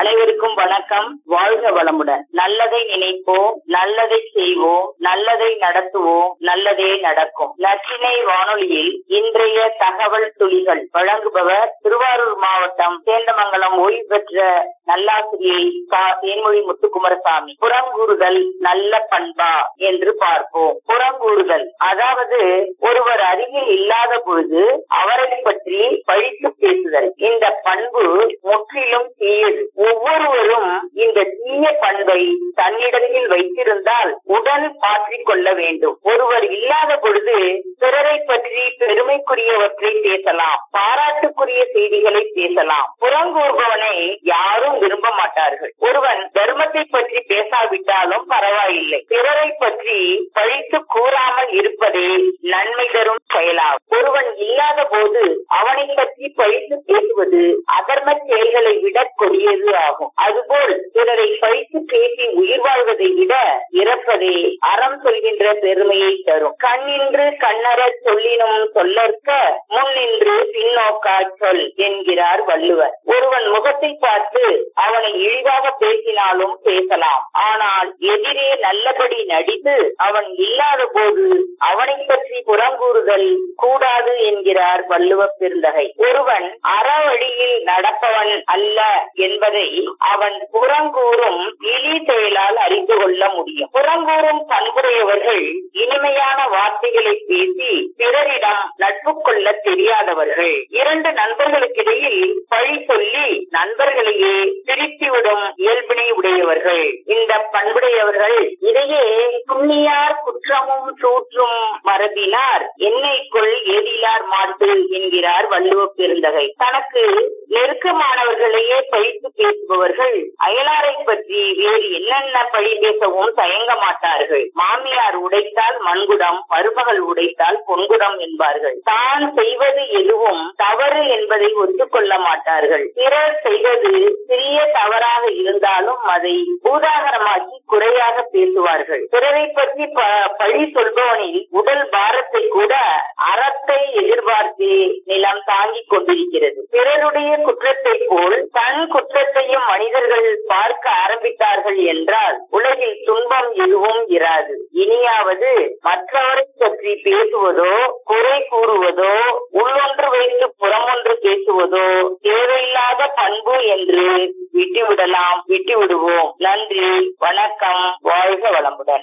அனைவருக்கும் வணக்கம். வாழ்க வளமுடன். நல்லதை நினைப்போம் நல்லதை செய்வோம் நல்லதை நடத்துவோம் நல்லதே நடக்கும். நச்சினை வானொலியில் இன்றைய தகவல் துளிகள் வழங்குபவர் திருவாரூர் மாவட்டம் சேந்தமங்கலம் ஓய்வு பெற்ற நல்லாசிரியை சா தேன்மொழி முத்துக்குமரசாமி. புறங்கூறுதல் நல்ல பண்பா என்று பார்ப்போம். புறங்கூறுதல் அதாவது ஒருவர் அருகில் இல்லாத பொழுது அவரை பற்றி பழித்து பேசுதல். இந்த பண்பு முற்றிலும் தீயது. ஒவ்வொருவரும் இந்த தீய பண்பை தன்னிடத்தில் வைத்திருந்தால் உடன் மாற்றிக் கொள்ள வேண்டும். ஒருவர் இல்லாத பொழுது பிறரை பற்றி பெருமைக்குரியவற்றை பேசலாம் பாராட்டுக்குரிய செய்திகளை பேசலாம். புறங்கூறுபவனை யாரும் விரும்ப மாட்டார்கள். ஒருவன் தர்மத்தை பற்றி பேசாவிட்டாலும் பரவாயில்லை. பிறரை பற்றி பழித்து கூறாமல் இருப்பதே நன்மை தரும் செயலாகும். ஒருவன் இல்லாத போது அவனை பற்றி பழித்து பேசுவது அதர்ம செயல்களை விட கொடியது ஆகும் அதுபோல் பிறரை பழித்து பேசி உயிர் வாழ்வதை விட இறப்பதே அறம் சொல்கின்ற பெருமையை தரும். கண்ணின்று கண்ணற சொல்லினும் சொல்லற்க முன்னின்று பின்னோக்கா சொல் என்கிறார் வள்ளுவர். ஒருவன் முகத்தை பார்த்து அவனை இழிவாக பேசினாலும் பேசலாம். ஆனால் எதிரே நல்லபடி நடித்து அவன் இல்லாத போது அவனை பற்றி புறங்கூறுதல் கூடாது என்கிறார் வள்ளுவ பெருந்தகை. ஒருவன் அறவழியில் நடப்பவன் அல்ல என்பதை அவன் புறங்கூறும் இழி செயலால் அறிந்து கொள்ள முடியும். புறங்கூறும் பண்புடையவர்கள் வார்த்தைகளை பேசி பிறரிடம் நட்பு கொள்ள தெரியாதவர்கள். இரண்டு நண்பர்களுக்கிடையில் பழி சொல்லி நண்பர்களையே பிரித்துவிடும் இயல்பினை உடையவர்கள். இந்த பண்புடையவர்கள் இதையே துண்ணியார் குற்றமும் சூற்றும் மரபினார் என்னை கொள் ஏதிலார் மாட்டு என்கிறார் வள்ளுவ பெருந்தகை. தனக்கு நெருக்கமானவர்களையே பழித்து பேசுபவர்கள் அயலாரை பற்றி வேறு என்னென்ன பழி பேசவும் தயங்க மாட்டார்கள். மாமியார் உடைத்தால் மண்குடம் மருமகள் உடைத்தால் பொங்குடம் என்பார்கள். தான் செய்வது எதுவும் தவறு என்பதை ஒத்துக்கொள்ள மாட்டார்கள். பிறர் செய்வது சிறிய தவறாக இருந்தாலும் அதை பூதாகரமாக்கி குறையாக பேசுவார்கள். பிறரை பற்றி பழி சொல்பவனில் உடல் பாரத்தை கூட அறத்தை எதிர்பார்த்து நிலம் தாங்கிக் கொண்டிருக்கிறது. பிறருடைய குற்றத்தை போல் தன் குற்றத்தையும் மனிதர்கள் பார்க்க ஆரம்பித்தார்கள் என்றால் உலகில் துன்பம் எதுவும் இராது. இனியாவது மற்றவரை பற்றி பேசுவதோ குறை கூறுவதோ உள்ளொன்று அன்பு என்று விட்டுவிடலாம் விட்டுவிடுவோம். நன்றி வணக்கம் வாழ்க வளமுடன்.